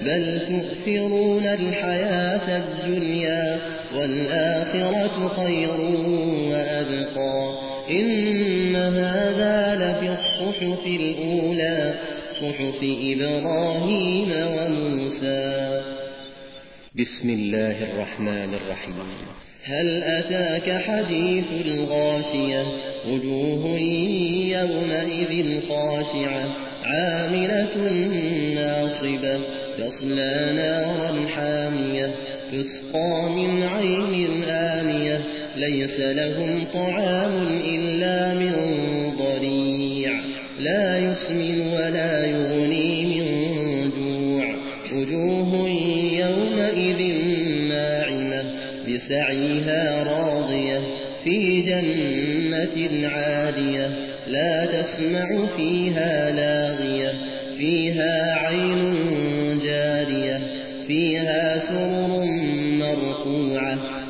بل تؤثرون الحياة الدنيا والآخرة خير وأبقى إن هذا لفي الصحف الأولى صحف إبراهيم وموسى. بسم الله الرحمن الرحيم. هل أتاك حديث الغاشية؟ وجوه يومئذ خاشعة عاملة ناصبة تصلى نارا حامية تسقى من عين آنية ليس لهم طعام إلا من ضريع لا يسمن ولا يغني من جوع وجوه يومئذ ناعمة بسعيها راضية في جنة عالية لا تسمع فيها لاغية فيها عين